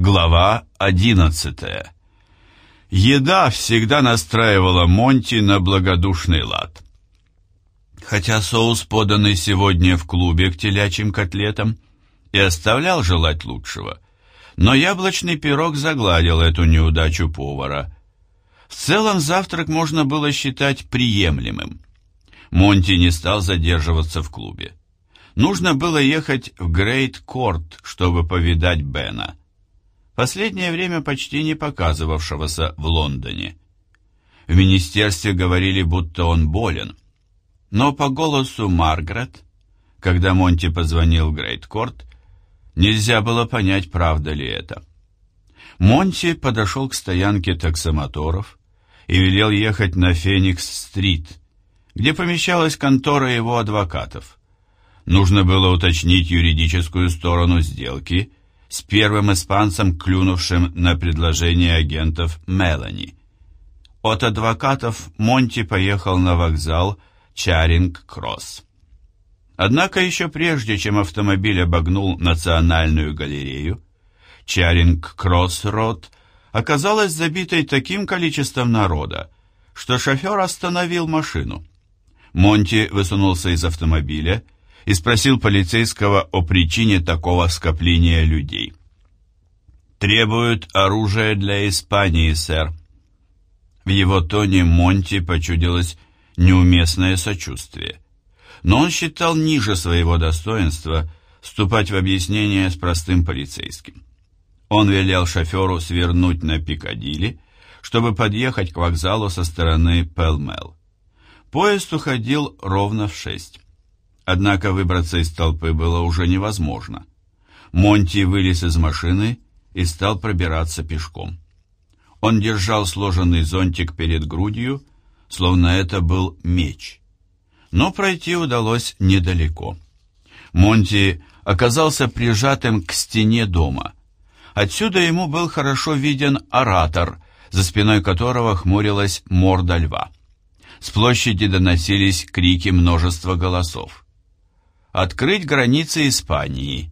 Глава 11 Еда всегда настраивала Монти на благодушный лад. Хотя соус, поданный сегодня в клубе к телячьим котлетам, и оставлял желать лучшего, но яблочный пирог загладил эту неудачу повара. В целом завтрак можно было считать приемлемым. Монти не стал задерживаться в клубе. Нужно было ехать в Грейт-Корт, чтобы повидать Бена последнее время почти не показывавшегося в Лондоне. В министерстве говорили, будто он болен, но по голосу Маргарет, когда Монти позвонил в Грейт-Корт, нельзя было понять, правда ли это. Монти подошел к стоянке таксомоторов и велел ехать на Феникс-стрит, где помещалась контора его адвокатов. Нужно было уточнить юридическую сторону сделки с первым испанцем, клюнувшим на предложение агентов Мелани. От адвокатов Монти поехал на вокзал Чаринг-Кросс. Однако еще прежде, чем автомобиль обогнул Национальную галерею, Чаринг-Кросс-Род оказалась забитой таким количеством народа, что шофер остановил машину. Монти высунулся из автомобиля спросил полицейского о причине такого скопления людей. «Требуют оружие для Испании, сэр». В его тоне Монти почудилось неуместное сочувствие. Но он считал ниже своего достоинства вступать в объяснение с простым полицейским. Он велел шоферу свернуть на Пикадилли, чтобы подъехать к вокзалу со стороны Пелмел. Поезд уходил ровно в шесть. Однако выбраться из толпы было уже невозможно. Монти вылез из машины и стал пробираться пешком. Он держал сложенный зонтик перед грудью, словно это был меч. Но пройти удалось недалеко. Монти оказался прижатым к стене дома. Отсюда ему был хорошо виден оратор, за спиной которого хмурилась морда льва. С площади доносились крики множества голосов открыть границы Испании.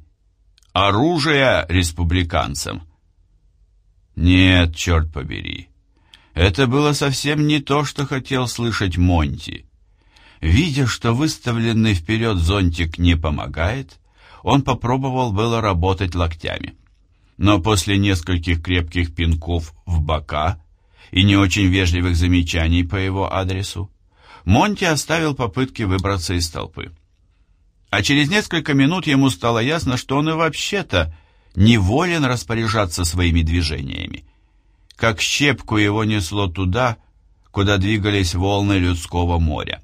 Оружие республиканцам. Нет, черт побери. Это было совсем не то, что хотел слышать Монти. Видя, что выставленный вперед зонтик не помогает, он попробовал было работать локтями. Но после нескольких крепких пинков в бока и не очень вежливых замечаний по его адресу, Монти оставил попытки выбраться из толпы а через несколько минут ему стало ясно, что он и вообще-то не волен распоряжаться своими движениями. Как щепку его несло туда, куда двигались волны людского моря.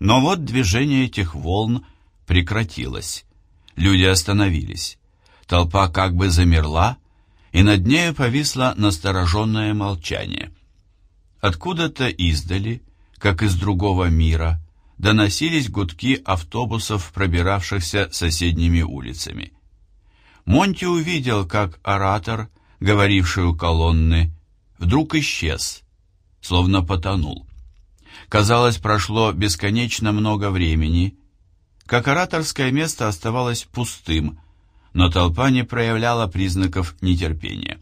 Но вот движение этих волн прекратилось. Люди остановились. Толпа как бы замерла, и над нею повисло настороженное молчание. Откуда-то издали, как из другого мира, доносились гудки автобусов, пробиравшихся соседними улицами. Монти увидел, как оратор, говоривший у колонны, вдруг исчез, словно потонул. Казалось, прошло бесконечно много времени, как ораторское место оставалось пустым, но толпа не проявляла признаков нетерпения.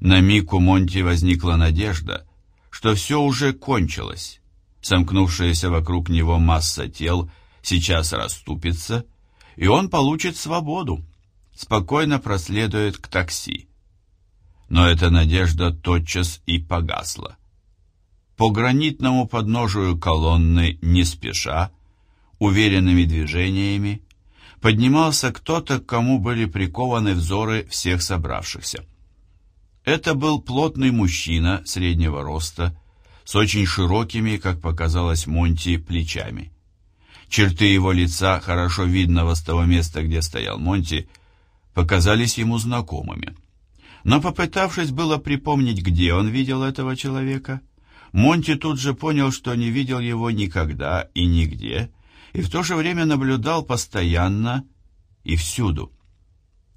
На миг у Монти возникла надежда, что все уже кончилось, Сомкнувшаяся вокруг него масса тел сейчас расступится, и он получит свободу, спокойно проследует к такси. Но эта надежда тотчас и погасла. По гранитному подножию колонны не спеша, уверенными движениями, поднимался кто-то, к кому были прикованы взоры всех собравшихся. Это был плотный мужчина среднего роста, с очень широкими, как показалось Монти, плечами. Черты его лица, хорошо видного с того места, где стоял Монти, показались ему знакомыми. Но попытавшись было припомнить, где он видел этого человека, Монти тут же понял, что не видел его никогда и нигде, и в то же время наблюдал постоянно и всюду.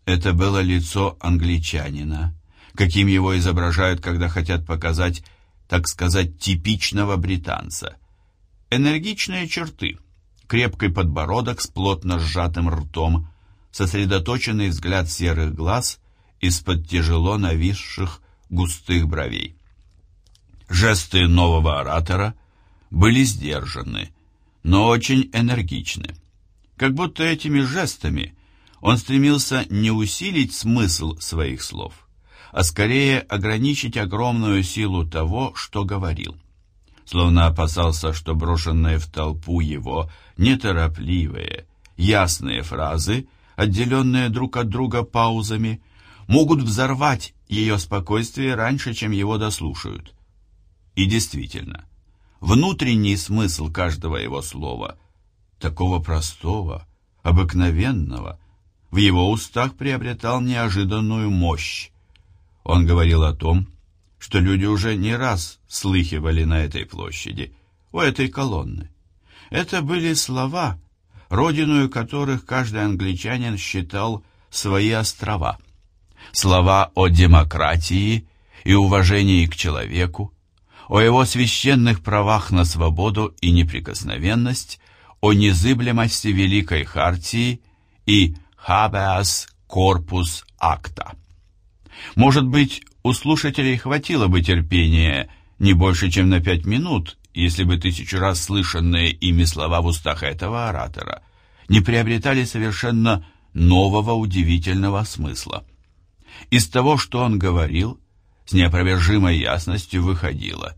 Это было лицо англичанина, каким его изображают, когда хотят показать так сказать, типичного британца. Энергичные черты, крепкий подбородок с плотно сжатым ртом, сосредоточенный взгляд серых глаз из-под тяжело нависших густых бровей. Жесты нового оратора были сдержаны, но очень энергичны. Как будто этими жестами он стремился не усилить смысл своих слов, а скорее ограничить огромную силу того, что говорил. Словно опасался, что брошенные в толпу его неторопливые, ясные фразы, отделенные друг от друга паузами, могут взорвать ее спокойствие раньше, чем его дослушают. И действительно, внутренний смысл каждого его слова, такого простого, обыкновенного, в его устах приобретал неожиданную мощь. Он говорил о том, что люди уже не раз слыхивали на этой площади, у этой колонны. Это были слова, родиную которых каждый англичанин считал свои острова. Слова о демократии и уважении к человеку, о его священных правах на свободу и неприкосновенность, о незыблемости Великой Хартии и habeas corpus acta. Может быть, у слушателей хватило бы терпения не больше, чем на пять минут, если бы тысячу раз слышанные ими слова в устах этого оратора не приобретали совершенно нового удивительного смысла. Из того, что он говорил, с неопровержимой ясностью выходило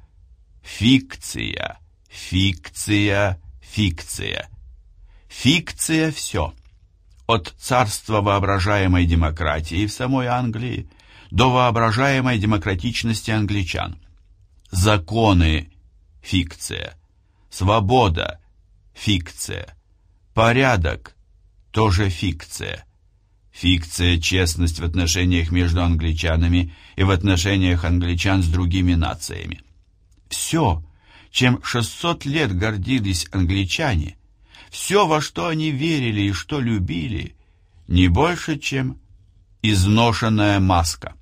«фикция, фикция, фикция». Фикция – все. От царства воображаемой демократии в самой Англии – до воображаемой демократичности англичан. Законы – фикция. Свобода – фикция. Порядок – тоже фикция. Фикция – честность в отношениях между англичанами и в отношениях англичан с другими нациями. Все, чем 600 лет гордились англичане, все, во что они верили и что любили, не больше, чем изношенная маска.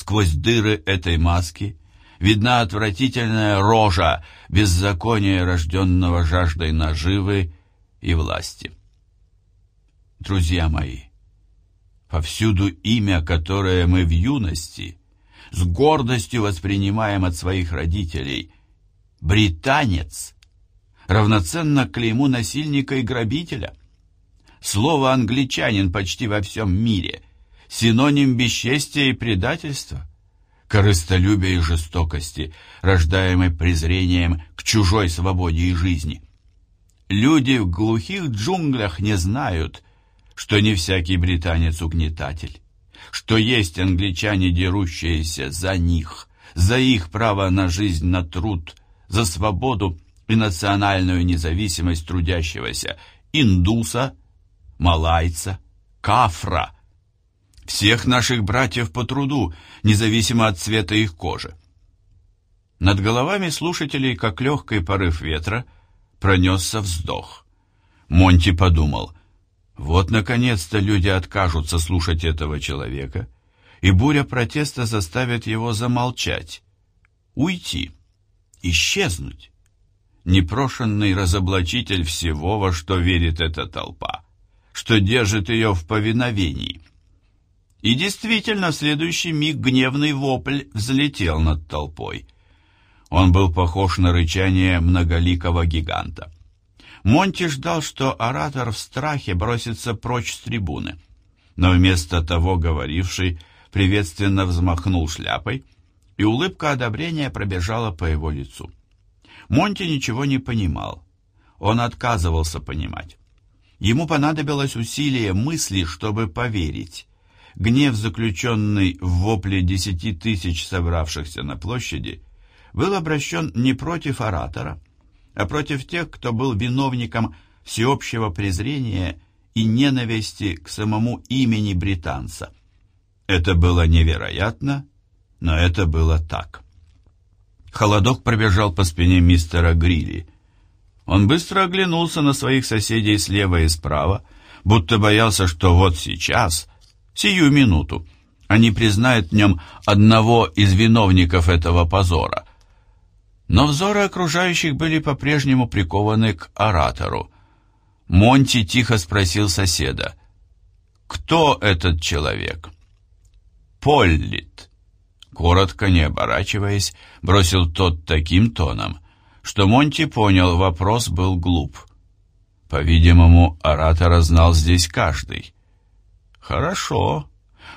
Сквозь дыры этой маски видна отвратительная рожа беззакония, рожденного жаждой наживы и власти. Друзья мои, повсюду имя, которое мы в юности с гордостью воспринимаем от своих родителей, британец, равноценно клейму насильника и грабителя. Слово «англичанин» почти во всем мире синоним бесчестия и предательства, корыстолюбия и жестокости, рождаемой презрением к чужой свободе и жизни. Люди в глухих джунглях не знают, что не всякий британец угнетатель, что есть англичане, дерущиеся за них, за их право на жизнь, на труд, за свободу и национальную независимость трудящегося индуса, малайца, кафра – всех наших братьев по труду, независимо от цвета их кожи. Над головами слушателей, как легкий порыв ветра, пронесся вздох. Монти подумал, вот, наконец-то, люди откажутся слушать этого человека, и буря протеста заставит его замолчать, уйти, исчезнуть. Непрошенный разоблачитель всего, во что верит эта толпа, что держит ее в повиновении. И действительно, в следующий миг гневный вопль взлетел над толпой. Он был похож на рычание многоликого гиганта. Монти ждал, что оратор в страхе бросится прочь с трибуны. Но вместо того говоривший приветственно взмахнул шляпой, и улыбка одобрения пробежала по его лицу. Монти ничего не понимал. Он отказывался понимать. Ему понадобилось усилие мысли, чтобы поверить. Гнев, заключенный в вопле десяти тысяч собравшихся на площади, был обращен не против оратора, а против тех, кто был виновником всеобщего презрения и ненависти к самому имени британца. Это было невероятно, но это было так. Холодок пробежал по спине мистера Грилли. Он быстро оглянулся на своих соседей слева и справа, будто боялся, что вот сейчас сию минуту. Они признают в нем одного из виновников этого позора. Но взоры окружающих были по-прежнему прикованы к оратору. Монти тихо спросил соседа, «Кто этот человек?» Поллит. Коротко, не оборачиваясь, бросил тот таким тоном, что Монти понял, вопрос был глуп. По-видимому, оратора знал здесь каждый. Хорошо.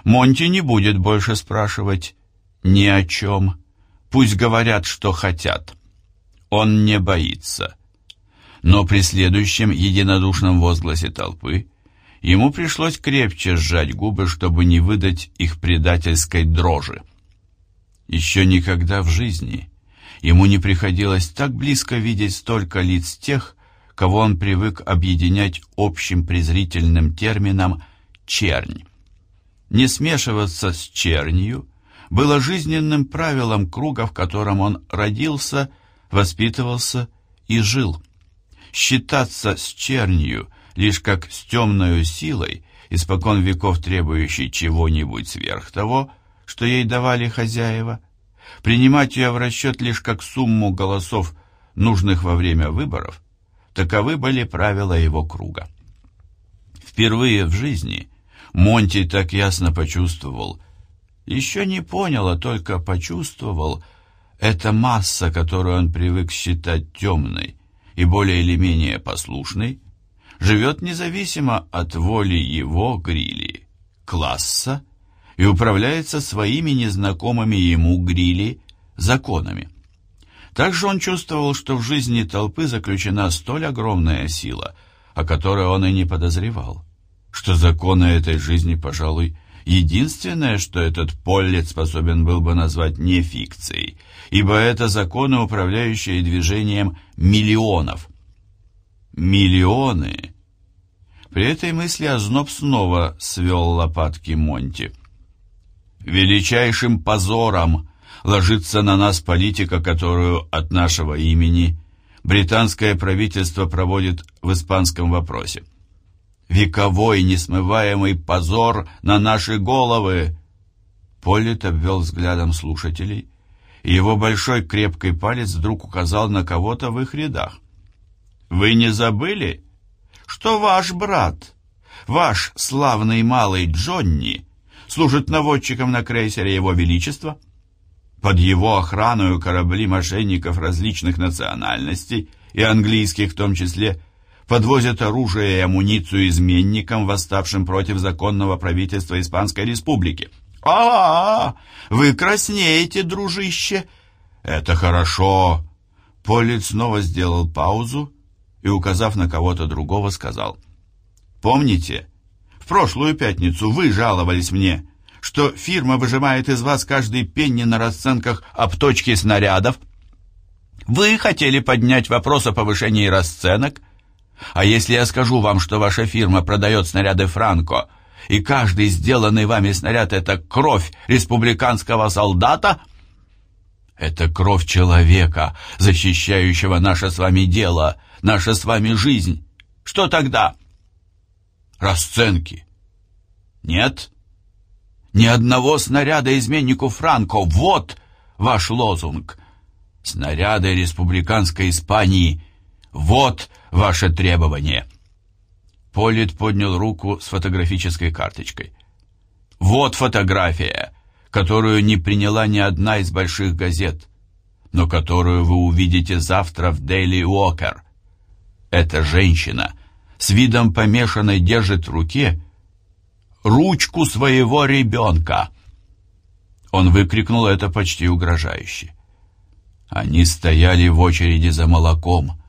Монти не будет больше спрашивать ни о чем. Пусть говорят, что хотят. Он не боится. Но при следующем единодушном возгласе толпы ему пришлось крепче сжать губы, чтобы не выдать их предательской дрожи. Еще никогда в жизни ему не приходилось так близко видеть столько лиц тех, кого он привык объединять общим презрительным термином «чернь». Не смешиваться с чернью было жизненным правилом круга, в котором он родился, воспитывался и жил. Считаться с чернью лишь как с темной силой, испокон веков требующей чего-нибудь сверх того, что ей давали хозяева, принимать ее в расчет лишь как сумму голосов, нужных во время выборов, таковы были правила его круга. Впервые в жизни Монти так ясно почувствовал – еще не понял, а только почувствовал, эта масса, которую он привык считать темной и более или менее послушной, живет независимо от воли его, Грили, класса, и управляется своими незнакомыми ему, Грили, законами. Также он чувствовал, что в жизни толпы заключена столь огромная сила, о которой он и не подозревал, что законы этой жизни, пожалуй, Единственное, что этот Поллет способен был бы назвать не фикцией, ибо это законы, управляющие движением миллионов. Миллионы! При этой мысли озноб снова свел лопатки Монти. Величайшим позором ложится на нас политика, которую от нашего имени британское правительство проводит в испанском вопросе вековой несмываемый позор на наши головы!» Поллит обвел взглядом слушателей, и его большой крепкий палец вдруг указал на кого-то в их рядах. «Вы не забыли, что ваш брат, ваш славный малый Джонни, служит наводчиком на крейсере Его Величества?» Под его охрану корабли мошенников различных национальностей, и английских в том числе, подвозят оружие и амуницию изменникам, восставшим против законного правительства Испанской Республики. а, -а, -а Вы краснеете, дружище!» «Это хорошо!» Полит снова сделал паузу и, указав на кого-то другого, сказал. «Помните, в прошлую пятницу вы жаловались мне, что фирма выжимает из вас каждый пенни на расценках обточки снарядов? Вы хотели поднять вопрос о повышении расценок?» А если я скажу вам, что ваша фирма продает снаряды «Франко», и каждый сделанный вами снаряд — это кровь республиканского солдата? Это кровь человека, защищающего наше с вами дело, наша с вами жизнь. Что тогда? Расценки. Нет? Ни одного снаряда изменнику Франко. Вот ваш лозунг. Снаряды республиканской Испании. Вот ваше требование». Полит поднял руку с фотографической карточкой. «Вот фотография, которую не приняла ни одна из больших газет, но которую вы увидите завтра в Daily Walker. Эта женщина с видом помешанной держит в руке ручку своего ребенка». Он выкрикнул это почти угрожающе. Они стояли в очереди за молоком,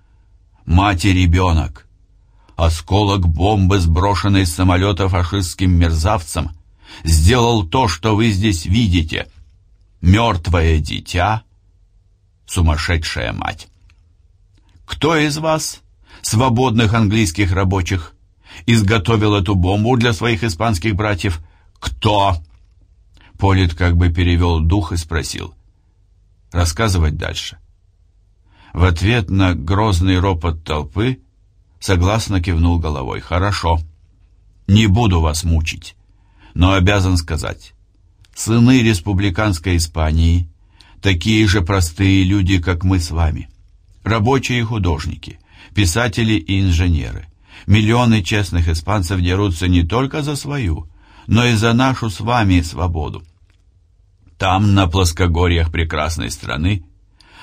мать и ребенок. Осколок бомбы, сброшенной с самолета фашистским мерзавцем, сделал то, что вы здесь видите. Мертвое дитя, сумасшедшая мать. Кто из вас, свободных английских рабочих, изготовил эту бомбу для своих испанских братьев? Кто? Полит как бы перевел дух и спросил. Рассказывать дальше. В ответ на грозный ропот толпы согласно кивнул головой. «Хорошо. Не буду вас мучить, но обязан сказать. Сыны республиканской Испании такие же простые люди, как мы с вами. Рабочие и художники, писатели и инженеры. Миллионы честных испанцев дерутся не только за свою, но и за нашу с вами свободу. Там, на плоскогорьях прекрасной страны,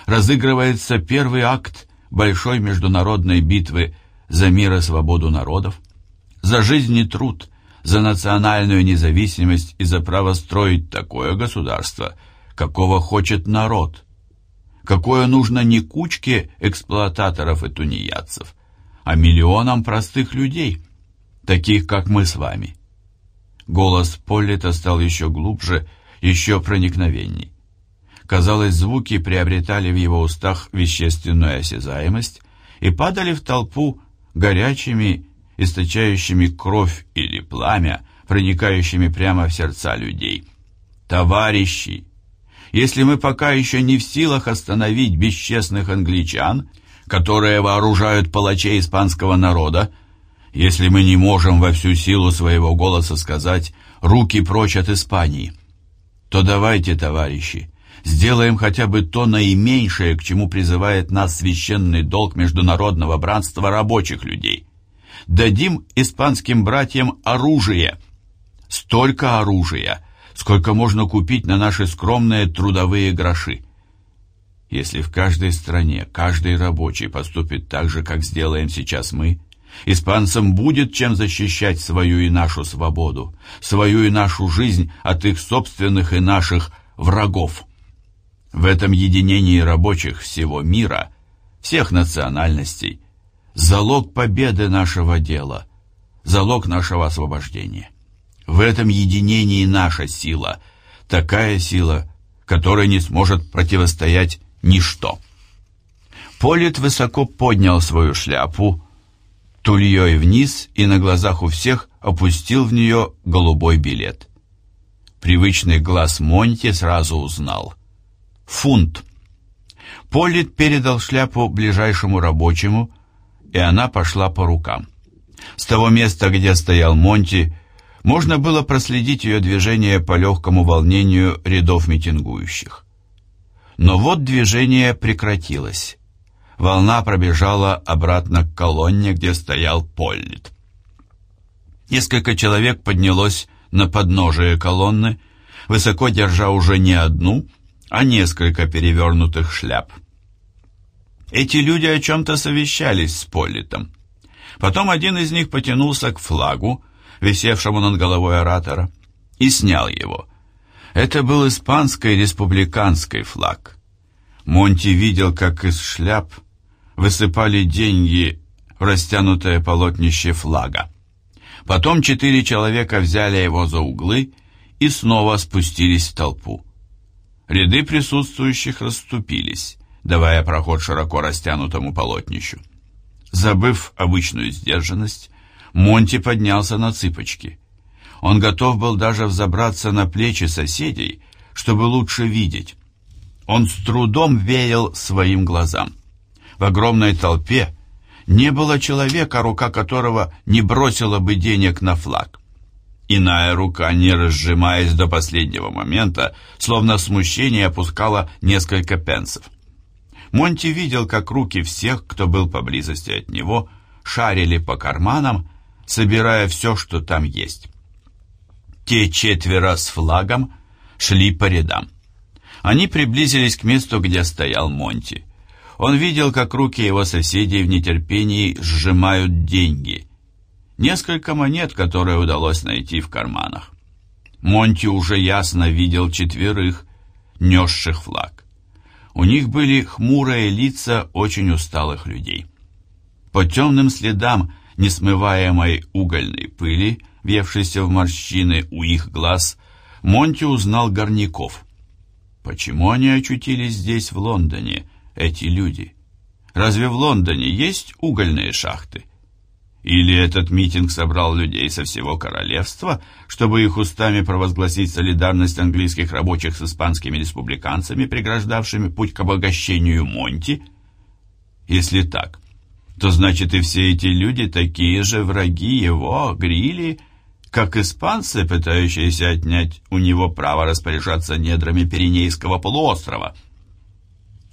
разыгрывается первый акт большой международной битвы за мир и свободу народов, за жизнь и труд, за национальную независимость и за право строить такое государство, какого хочет народ, какое нужно не кучке эксплуататоров и тунеядцев, а миллионам простых людей, таких как мы с вами. Голос Поллита стал еще глубже, еще проникновенней. Казалось, звуки приобретали в его устах вещественную осязаемость и падали в толпу горячими, источающими кровь или пламя, проникающими прямо в сердца людей. «Товарищи! Если мы пока еще не в силах остановить бесчестных англичан, которые вооружают палачей испанского народа, если мы не можем во всю силу своего голоса сказать «руки прочь от Испании», то давайте, товарищи, сделаем хотя бы то наименьшее, к чему призывает нас священный долг международного братства рабочих людей. Дадим испанским братьям оружие. Столько оружия, сколько можно купить на наши скромные трудовые гроши. Если в каждой стране каждый рабочий поступит так же, как сделаем сейчас мы, испанцам будет чем защищать свою и нашу свободу, свою и нашу жизнь от их собственных и наших врагов. В этом единении рабочих всего мира, всех национальностей, залог победы нашего дела, залог нашего освобождения. В этом единении наша сила, такая сила, которой не сможет противостоять ничто. Полит высоко поднял свою шляпу, тульей вниз и на глазах у всех опустил в нее голубой билет. Привычный глаз Монти сразу узнал фунт. Полит передал шляпу ближайшему рабочему, и она пошла по рукам. С того места, где стоял Монти, можно было проследить ее движение по легкому волнению рядов митингующих. Но вот движение прекратилось. Волна пробежала обратно к колонне, где стоял Поллит. Несколько человек поднялось на подножие колонны, высоко держа уже не одну, а несколько перевернутых шляп. Эти люди о чем-то совещались с Политом. Потом один из них потянулся к флагу, висевшему над головой оратора, и снял его. Это был испанский республиканский флаг. Монти видел, как из шляп высыпали деньги в растянутое полотнище флага. Потом четыре человека взяли его за углы и снова спустились в толпу. Ряды присутствующих расступились, давая проход широко растянутому полотнищу. Забыв обычную сдержанность, Монти поднялся на цыпочки. Он готов был даже взобраться на плечи соседей, чтобы лучше видеть. Он с трудом верил своим глазам. В огромной толпе не было человека, рука которого не бросила бы денег на флаг. Иная рука, не разжимаясь до последнего момента, словно смущение опускала несколько пенсов. Монти видел, как руки всех, кто был поблизости от него, шарили по карманам, собирая все, что там есть. Те четверо с флагом шли по рядам. Они приблизились к месту, где стоял Монти. Он видел, как руки его соседей в нетерпении сжимают деньги, несколько монет, которые удалось найти в карманах. Монти уже ясно видел четверых, несших флаг. У них были хмурые лица очень усталых людей. По темным следам несмываемой угольной пыли, въевшейся в морщины у их глаз, Монти узнал горняков. Почему они очутились здесь, в Лондоне, эти люди? Разве в Лондоне есть угольные шахты? Или этот митинг собрал людей со всего королевства, чтобы их устами провозгласить солидарность английских рабочих с испанскими республиканцами, преграждавшими путь к обогащению Монти? Если так, то значит и все эти люди такие же враги его, Грили, как испанцы, пытающиеся отнять у него право распоряжаться недрами Пиренейского полуострова.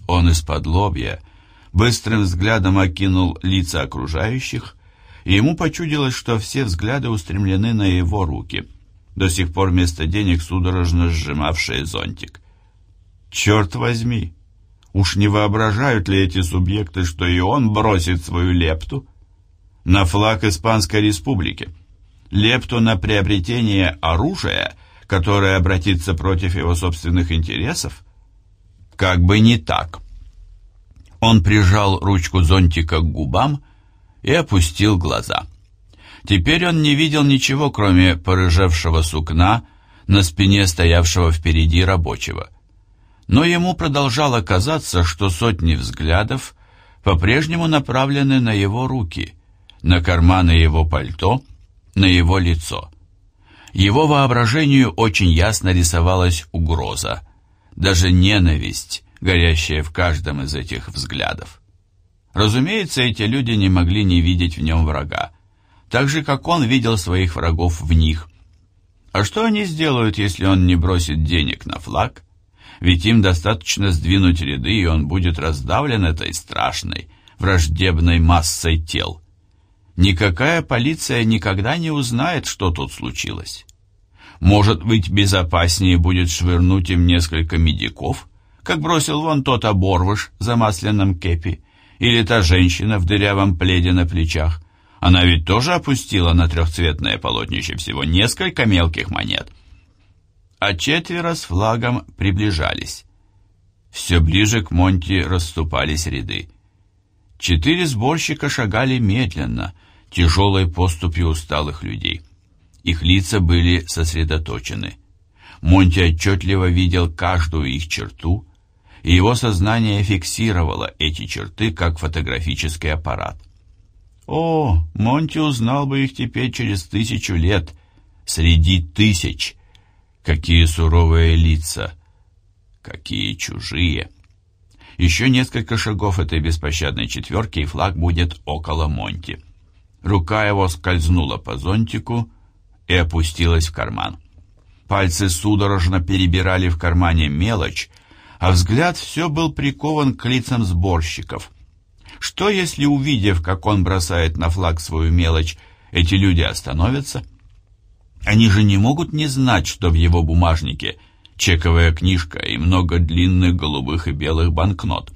Он из-под лобья быстрым взглядом окинул лица окружающих, и ему почудилось, что все взгляды устремлены на его руки. до сих пор вместо денег судорожно сжимавшее зонтик. «Черт возьми! Уж не воображают ли эти субъекты, что и он бросит свою лепту?» на флаг Испанской Республики, лепту на приобретение оружия, которое обратится против его собственных интересов? Как бы не так. Он прижал ручку зонтика к губам и опустил глаза. Теперь он не видел ничего, кроме порыжевшего сукна на спине стоявшего впереди рабочего. Но ему продолжало казаться, что сотни взглядов по-прежнему направлены на его руки, на карманы его пальто, на его лицо. Его воображению очень ясно рисовалась угроза, даже ненависть, горящая в каждом из этих взглядов. Разумеется, эти люди не могли не видеть в нем врага, так же, как он видел своих врагов в них. А что они сделают, если он не бросит денег на флаг? Ведь им достаточно сдвинуть ряды, и он будет раздавлен этой страшной, враждебной массой тел. Никакая полиция никогда не узнает, что тут случилось. Может быть, безопаснее будет швырнуть им несколько медиков, как бросил вон тот оборвыш за масляном кепи, или та женщина в дырявом пледе на плечах. Она ведь тоже опустила на трехцветное полотнище всего несколько мелких монет. А четверо с флагом приближались. Все ближе к Монти расступались ряды. Четыре сборщика шагали медленно — тяжелой поступью усталых людей. Их лица были сосредоточены. Монти отчетливо видел каждую их черту, его сознание фиксировало эти черты, как фотографический аппарат. О, Монти узнал бы их теперь через тысячу лет, среди тысяч. Какие суровые лица, какие чужие. Еще несколько шагов этой беспощадной четверки, и флаг будет около Монти. Рука его скользнула по зонтику и опустилась в карман. Пальцы судорожно перебирали в кармане мелочь, а взгляд все был прикован к лицам сборщиков. Что, если, увидев, как он бросает на флаг свою мелочь, эти люди остановятся? Они же не могут не знать, что в его бумажнике чековая книжка и много длинных голубых и белых банкнот.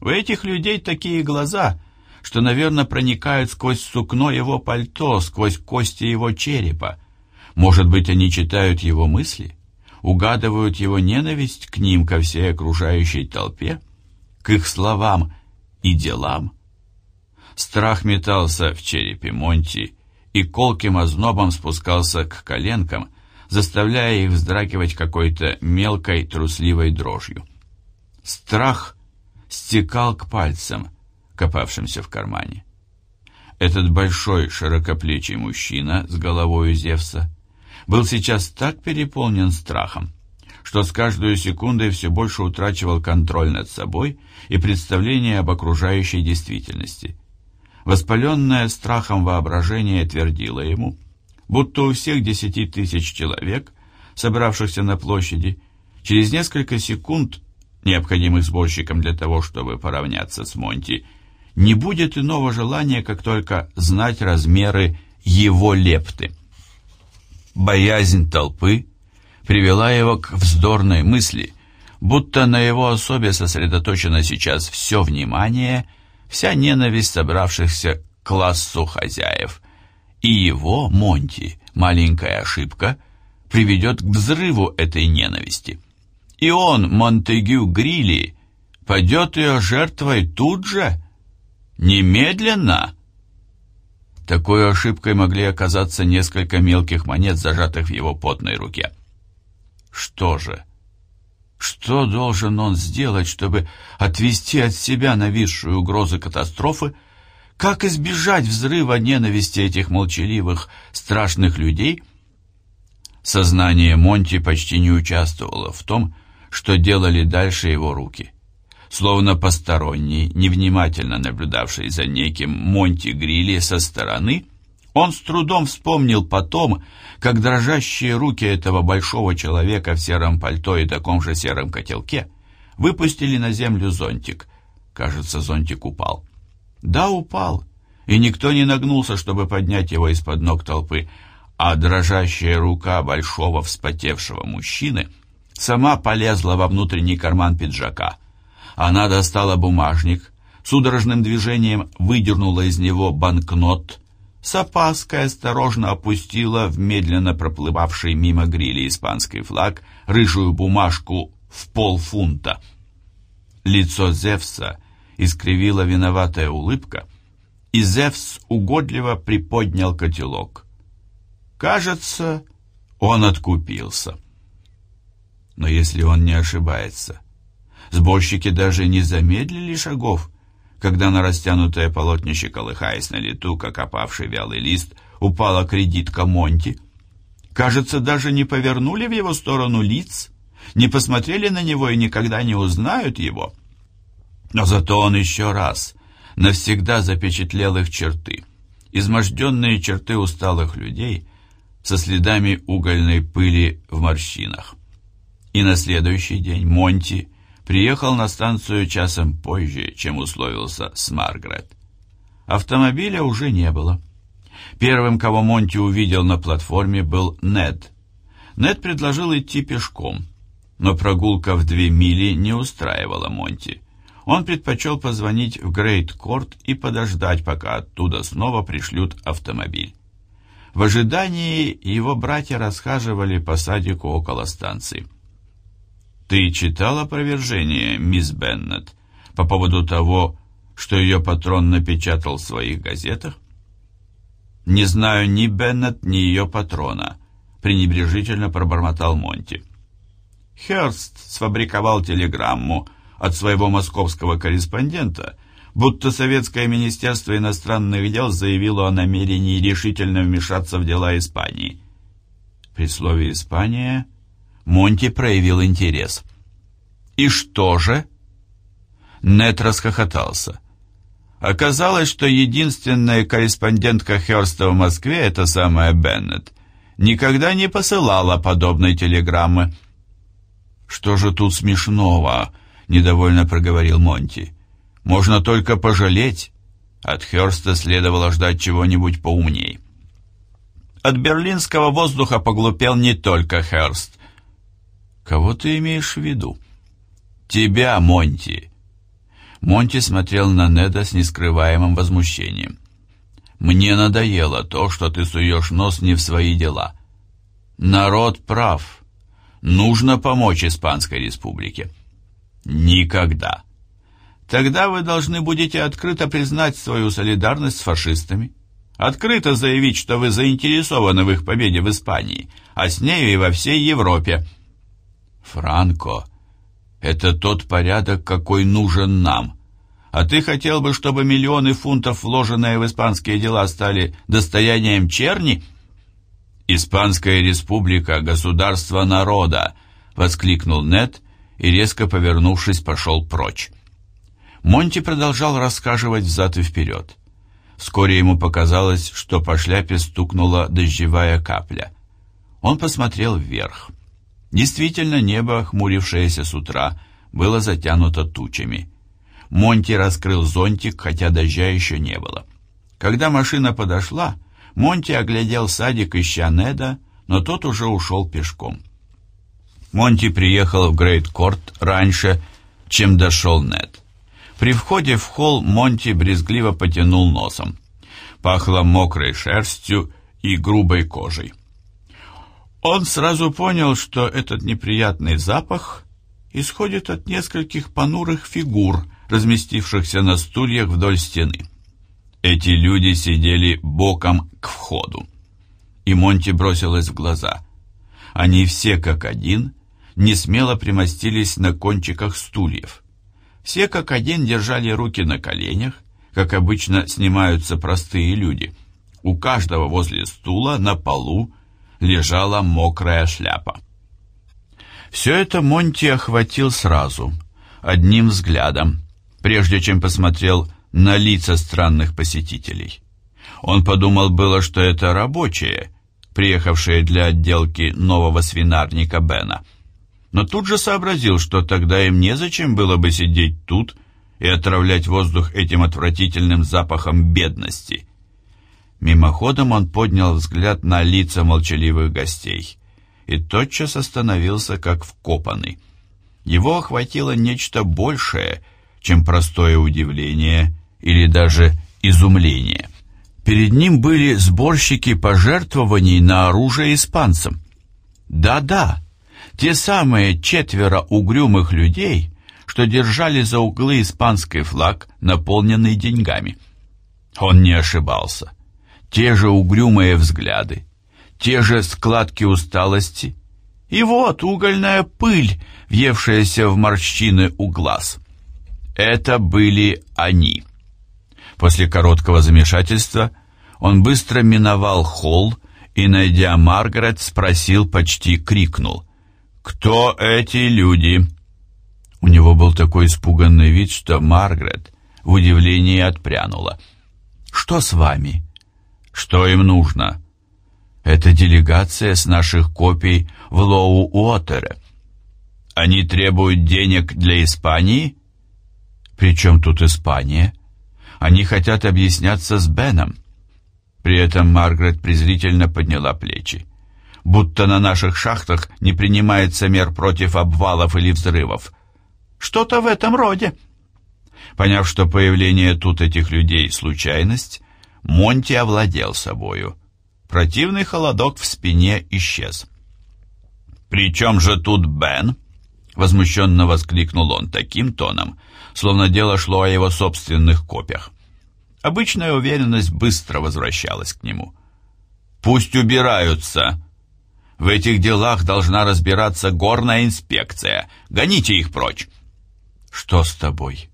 У этих людей такие глаза — что, наверное, проникают сквозь сукно его пальто, сквозь кости его черепа. Может быть, они читают его мысли, угадывают его ненависть к ним, ко всей окружающей толпе, к их словам и делам. Страх метался в черепе Монти и колким ознобом спускался к коленкам, заставляя их вздрагивать какой-то мелкой трусливой дрожью. Страх стекал к пальцам — копавшимся в кармане. Этот большой широкоплечий мужчина с головой Зевса был сейчас так переполнен страхом, что с каждой секундой все больше утрачивал контроль над собой и представление об окружающей действительности. Воспаленное страхом воображение твердило ему, будто у всех десяти тысяч человек, собравшихся на площади, через несколько секунд, необходимых сборщикам для того, чтобы поравняться с Монти, не будет иного желания, как только знать размеры его лепты. Боязнь толпы привела его к вздорной мысли, будто на его особе сосредоточено сейчас все внимание, вся ненависть собравшихся к классу хозяев. И его, Монти, маленькая ошибка, приведет к взрыву этой ненависти. И он, Монтегю Грилли, падет ее жертвой тут же, Немедленно!» Такой ошибкой могли оказаться несколько мелких монет, зажатых в его потной руке. Что же? Что должен он сделать, чтобы отвести от себя нависшую угрозу катастрофы? Как избежать взрыва ненависти этих молчаливых, страшных людей? Сознание Монти почти не участвовало в том, что делали дальше его руки. Словно посторонний, невнимательно наблюдавший за неким Монти Грилли со стороны, он с трудом вспомнил потом, как дрожащие руки этого большого человека в сером пальто и таком же сером котелке выпустили на землю зонтик. Кажется, зонтик упал. Да, упал, и никто не нагнулся, чтобы поднять его из-под ног толпы, а дрожащая рука большого вспотевшего мужчины сама полезла во внутренний карман пиджака. Она достала бумажник, судорожным движением выдернула из него банкнот, с опаской осторожно опустила в медленно проплывавший мимо грили испанский флаг рыжую бумажку в полфунта. Лицо Зевса искривила виноватая улыбка, и Зевс угодливо приподнял котелок. Кажется, он откупился. Но если он не ошибается, сборщики даже не замедлили шагов, когда на растянутое полотнище, колыхаясь на лету, как опавший вялый лист, упала кредитка Монти. Кажется, даже не повернули в его сторону лиц, не посмотрели на него и никогда не узнают его. Но зато он еще раз навсегда запечатлел их черты, изможденные черты усталых людей со следами угольной пыли в морщинах. И на следующий день Монти приехал на станцию часом позже, чем условился с Маргарет. Автомобиля уже не было. Первым, кого Монти увидел на платформе, был Нед. Нед предложил идти пешком, но прогулка в две мили не устраивала Монти. Он предпочел позвонить в Грейт-Корт и подождать, пока оттуда снова пришлют автомобиль. В ожидании его братья расхаживали по садику около станции. «Ты читал опровержение, мисс Беннет, по поводу того, что ее патрон напечатал в своих газетах?» «Не знаю ни Беннет, ни ее патрона», — пренебрежительно пробормотал Монти. Херст сфабриковал телеграмму от своего московского корреспондента, будто Советское Министерство иностранных дел заявило о намерении решительно вмешаться в дела Испании. При слове «Испания» Монти проявил интерес. «И что же?» Нет расхохотался. Оказалось, что единственная корреспондентка Херста в Москве, эта самая Беннет, никогда не посылала подобной телеграммы. «Что же тут смешного?» — недовольно проговорил Монти. «Можно только пожалеть. От Херста следовало ждать чего-нибудь поумней». От берлинского воздуха поглупел не только Херст. «Кого ты имеешь в виду?» «Тебя, Монти!» Монти смотрел на Неда с нескрываемым возмущением. «Мне надоело то, что ты суешь нос не в свои дела. Народ прав. Нужно помочь Испанской Республике. Никогда. Тогда вы должны будете открыто признать свою солидарность с фашистами, открыто заявить, что вы заинтересованы в их победе в Испании, а с нею и во всей Европе. Франко, это тот порядок, какой нужен нам. А ты хотел бы, чтобы миллионы фунтов, вложенные в испанские дела, стали достоянием черни?» «Испанская республика – государство народа!» — воскликнул Нед и, резко повернувшись, пошел прочь. Монти продолжал рассказывать взад и вперед. Вскоре ему показалось, что по шляпе стукнула дождевая капля. Он посмотрел вверх. Действительно, небо, хмурившееся с утра, было затянуто тучами. Монти раскрыл зонтик, хотя дождя еще не было. Когда машина подошла, Монти оглядел садик, ища Неда, но тот уже ушел пешком. Монти приехал в Грейт-Корт раньше, чем дошел Нед. При входе в холл Монти брезгливо потянул носом. Пахло мокрой шерстью и грубой кожей. Он сразу понял, что этот неприятный запах исходит от нескольких понурых фигур, разместившихся на стульях вдоль стены. Эти люди сидели боком к входу. И Монти бросилось в глаза. Они все как один не смело примостились на кончиках стульев. Все как один держали руки на коленях, как обычно снимаются простые люди. У каждого возле стула на полу лежала мокрая шляпа. Все это Монти охватил сразу, одним взглядом, прежде чем посмотрел на лица странных посетителей. Он подумал было, что это рабочие, приехавшие для отделки нового свинарника Бена. Но тут же сообразил, что тогда им незачем было бы сидеть тут и отравлять воздух этим отвратительным запахом бедности. Мимоходом он поднял взгляд на лица молчаливых гостей и тотчас остановился как вкопанный. Его охватило нечто большее, чем простое удивление или даже изумление. Перед ним были сборщики пожертвований на оружие испанцам. Да-да, те самые четверо угрюмых людей, что держали за углы испанский флаг, наполненный деньгами. Он не ошибался. Те же угрюмые взгляды, те же складки усталости, и вот угольная пыль, въевшаяся в морщины у глаз. Это были они. После короткого замешательства он быстро миновал холл и, найдя Маргарет, спросил, почти крикнул. «Кто эти люди?» У него был такой испуганный вид, что Маргарет в удивлении отпрянула. «Что с вами?» «Что им нужно?» «Это делегация с наших копий в Лоу-Уотере. Они требуют денег для Испании?» «При чем тут Испания?» «Они хотят объясняться с Беном». При этом Маргарет презрительно подняла плечи. «Будто на наших шахтах не принимается мер против обвалов или взрывов. Что-то в этом роде». Поняв, что появление тут этих людей — случайность, Монти овладел собою. Противный холодок в спине исчез. «При чем же тут Бен?» — возмущенно воскликнул он таким тоном, словно дело шло о его собственных копиях. Обычная уверенность быстро возвращалась к нему. «Пусть убираются!» В этих делах должна разбираться горная инспекция. Гоните их прочь. Что с тобой?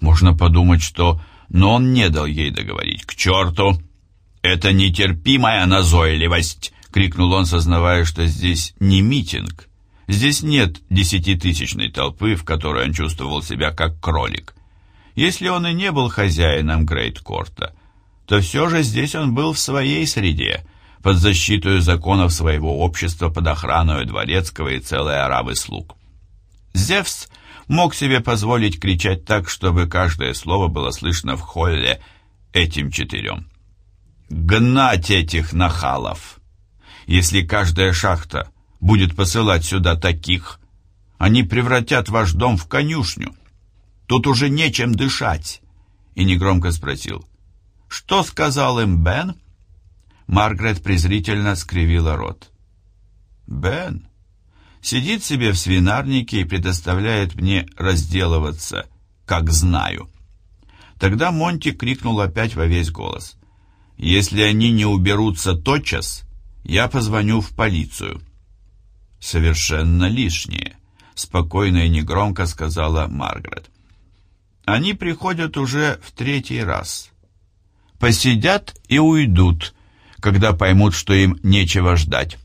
Можно подумать, что... Но он не дал ей договорить. К черту! Это нетерпимая назойливость! Крикнул он, сознавая, что здесь не митинг. Здесь нет десятитысячной толпы, в которой он чувствовал себя как кролик. Если он и не был хозяином Грейт-Корта, то все же здесь он был в своей среде, под защитой законов своего общества, под охраной дворецкого и целой аравы слуг. Зевс мог себе позволить кричать так, чтобы каждое слово было слышно в холле этим четырем. «Гнать этих нахалов! Если каждая шахта будет посылать сюда таких, они превратят ваш дом в конюшню. Тут уже нечем дышать!» И негромко спросил, «Что сказал им Бен?» Маргарет презрительно скривила рот. «Бен сидит себе в свинарнике и предоставляет мне разделываться, как знаю». Тогда Монти крикнул опять во весь голос. «Если они не уберутся тотчас, я позвоню в полицию». «Совершенно лишнее», — спокойно и негромко сказала Маргарет. Они приходят уже в третий раз. Посидят и уйдут, когда поймут, что им нечего ждать.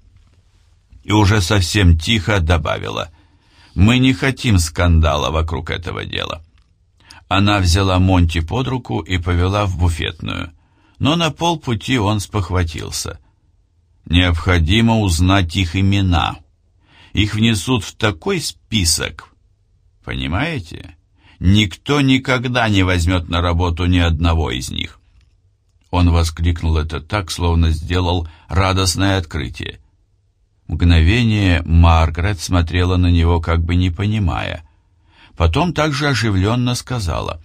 И уже совсем тихо добавила, «Мы не хотим скандала вокруг этого дела». Она взяла Монти под руку и повела в буфетную, но на полпути он спохватился. «Необходимо узнать их имена. Их внесут в такой список. Понимаете?» Никто никогда не возьмет на работу ни одного из них. Он воскликнул это так, словно сделал радостное открытие. Мгновение Маргарет смотрела на него, как бы не понимая. Потом также оживленно сказала.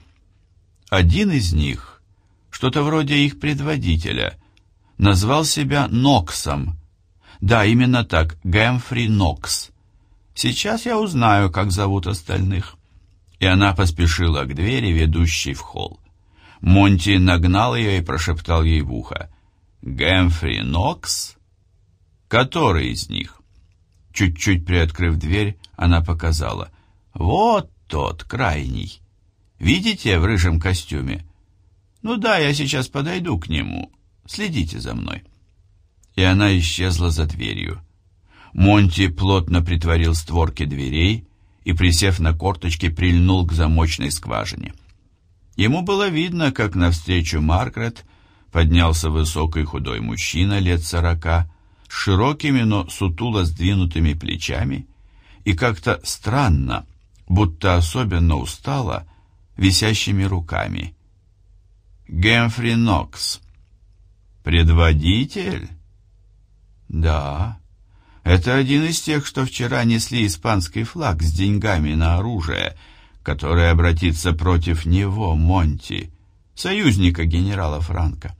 Один из них, что-то вроде их предводителя, назвал себя Ноксом. Да, именно так, Гэмфри Нокс. Сейчас я узнаю, как зовут остальных и она поспешила к двери, ведущей в холл. Монти нагнал ее и прошептал ей в ухо. «Гэмфри Нокс? Который из них?» Чуть-чуть приоткрыв дверь, она показала. «Вот тот, крайний. Видите, в рыжем костюме? Ну да, я сейчас подойду к нему. Следите за мной». И она исчезла за дверью. Монти плотно притворил створки дверей, и, присев на корточки, прильнул к замочной скважине. Ему было видно, как навстречу Маргарет поднялся высокий худой мужчина лет сорока, широкими, но сутуло сдвинутыми плечами и как-то странно, будто особенно устало, висящими руками. Гемфри Нокс. Предводитель? Да. Это один из тех, что вчера несли испанский флаг с деньгами на оружие, который обратится против него, Монти, союзника генерала Франка.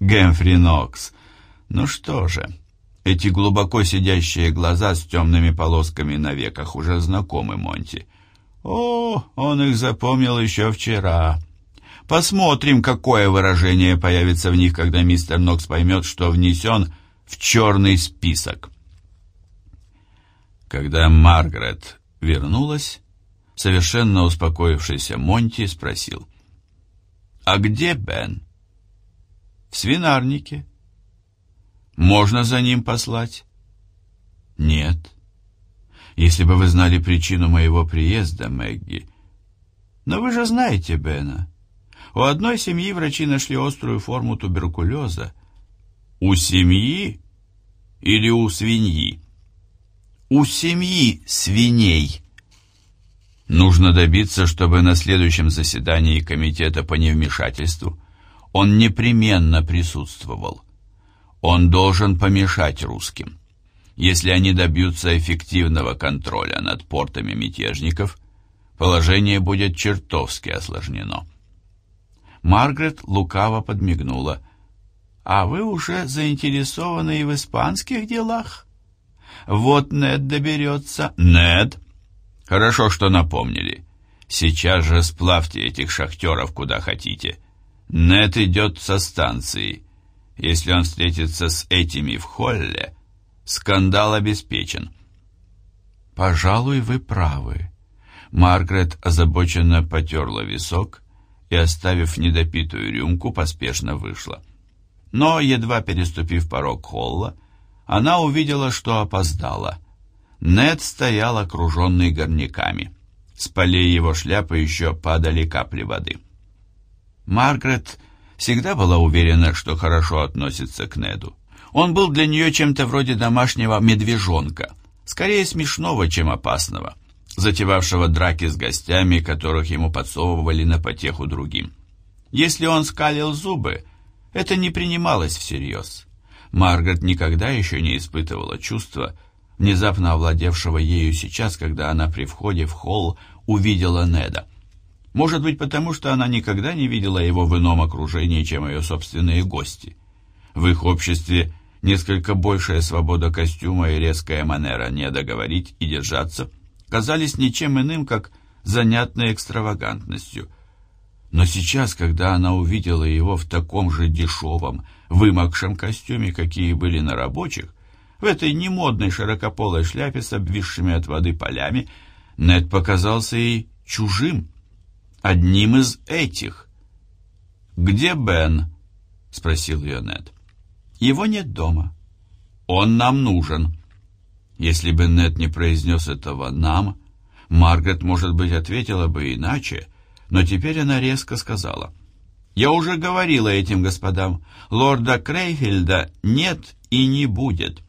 Гэмфри Нокс. Ну что же, эти глубоко сидящие глаза с темными полосками на веках уже знакомы Монти. О, он их запомнил еще вчера. Посмотрим, какое выражение появится в них, когда мистер Нокс поймет, что внесен в черный список. Когда Маргарет вернулась, совершенно успокоившийся Монти спросил. «А где Бен?» «В свинарнике». «Можно за ним послать?» «Нет». «Если бы вы знали причину моего приезда, Мэгги...» «Но вы же знаете Бена. У одной семьи врачи нашли острую форму туберкулеза. У семьи или у свиньи? У семьи свиней. Нужно добиться, чтобы на следующем заседании комитета по невмешательству он непременно присутствовал. Он должен помешать русским. Если они добьются эффективного контроля над портами мятежников, положение будет чертовски осложнено. Маргарет лукаво подмигнула. «А вы уже заинтересованы и в испанских делах?» «Вот Нед доберется». «Нед?» «Хорошо, что напомнили. Сейчас же сплавьте этих шахтеров куда хотите. Нед идет со станции. Если он встретится с этими в холле, скандал обеспечен». «Пожалуй, вы правы». Маргарет озабоченно потерла висок и, оставив недопитую рюмку, поспешно вышла. Но, едва переступив порог холла, она увидела, что опоздала. Нед стоял окруженный горняками. С полей его шляпы еще падали капли воды. Маргарет всегда была уверена, что хорошо относится к Неду. Он был для нее чем-то вроде домашнего медвежонка, скорее смешного, чем опасного затевавшего драки с гостями, которых ему подсовывали на потеху другим. Если он скалил зубы, это не принималось всерьез. Маргарет никогда еще не испытывала чувства, внезапно овладевшего ею сейчас, когда она при входе в холл увидела Неда. Может быть, потому что она никогда не видела его в ином окружении, чем ее собственные гости. В их обществе несколько большая свобода костюма и резкая манера не договорить и держаться – казались ничем иным, как занятной экстравагантностью. Но сейчас, когда она увидела его в таком же дешевом, вымокшем костюме, какие были на рабочих, в этой немодной широкополой шляпе с обвисшими от воды полями, Нед показался ей чужим, одним из этих. «Где Бен?» — спросил ее Нед. «Его нет дома. Он нам нужен». Если бы Нед не произнес этого «нам», Маргарет, может быть, ответила бы иначе, но теперь она резко сказала. «Я уже говорила этим господам, лорда Крейфельда нет и не будет».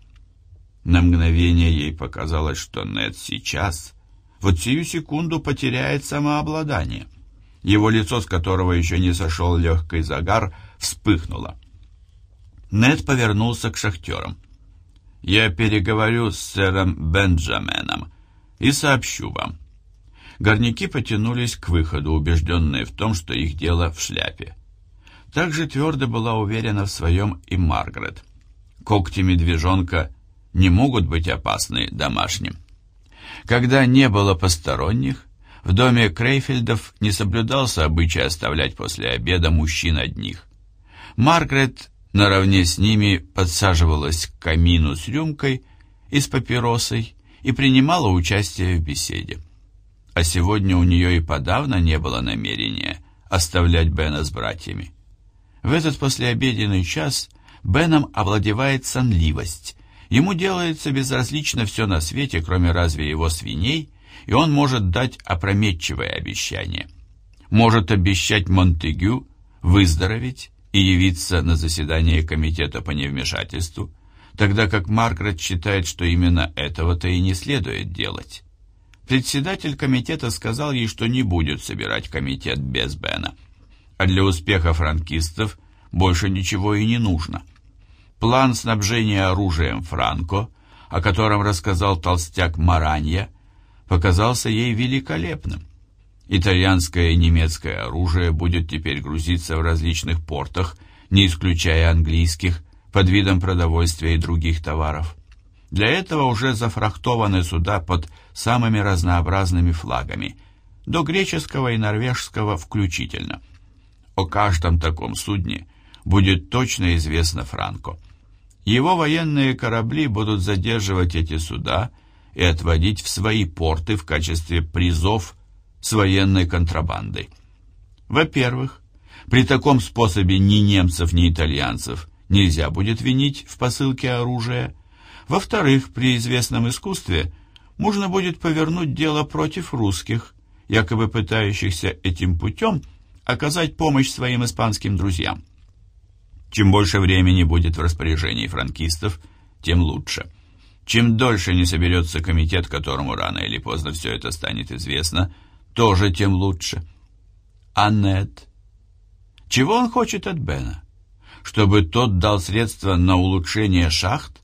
На мгновение ей показалось, что Нед сейчас, вот сию секунду, потеряет самообладание. Его лицо, с которого еще не сошел легкий загар, вспыхнуло. Нед повернулся к шахтерам. Я переговорю с сэром Бенджаменом и сообщу вам». Горняки потянулись к выходу, убежденные в том, что их дело в шляпе. Также твердо была уверена в своем и Маргарет. Когти медвежонка не могут быть опасны домашним. Когда не было посторонних, в доме Крейфельдов не соблюдался обычай оставлять после обеда мужчин одних. Маргарет наравне с ними подсаживалась к камину с рюмкой и с папиросой и принимала участие в беседе. А сегодня у нее и подавно не было намерения оставлять Бена с братьями. В этот послеобеденный час Беном овладевает сонливость. Ему делается безразлично все на свете, кроме разве его свиней, и он может дать опрометчивое обещание. Может обещать Монтегю выздороветь, и явиться на заседание комитета по невмешательству, тогда как Маргарет считает, что именно этого-то и не следует делать. Председатель комитета сказал ей, что не будет собирать комитет без Бена. А для успеха франкистов больше ничего и не нужно. План снабжения оружием Франко, о котором рассказал толстяк Маранья, показался ей великолепным. Итальянское и немецкое оружие будет теперь грузиться в различных портах, не исключая английских, под видом продовольствия и других товаров. Для этого уже зафрахтованы суда под самыми разнообразными флагами, до греческого и норвежского включительно. О каждом таком судне будет точно известно Франко. Его военные корабли будут задерживать эти суда и отводить в свои порты в качестве призов с военной контрабандой. Во-первых, при таком способе ни немцев, ни итальянцев нельзя будет винить в посылке оружия. Во-вторых, при известном искусстве можно будет повернуть дело против русских, якобы пытающихся этим путем оказать помощь своим испанским друзьям. Чем больше времени будет в распоряжении франкистов, тем лучше. Чем дольше не соберется комитет, которому рано или поздно все это станет известно, тоже тем лучше. А Нед? Чего он хочет от Бена? Чтобы тот дал средства на улучшение шахт?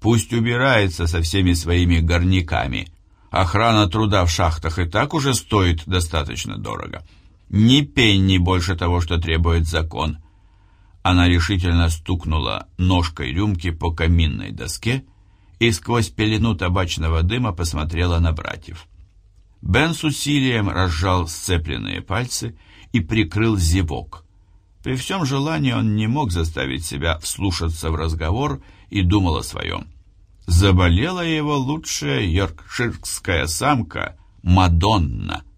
Пусть убирается со всеми своими горняками. Охрана труда в шахтах и так уже стоит достаточно дорого. Ни пенни больше того, что требует закон – она решительно стукнула ножкой рюмки по каминной доске и сквозь пелену табачного дыма посмотрела на братьев. Бен с усилием разжал сцепленные пальцы и прикрыл зевок. При всем желании он не мог заставить себя вслушаться в разговор и думал о своем. Заболела его лучшая йоркширская самка Мадонна —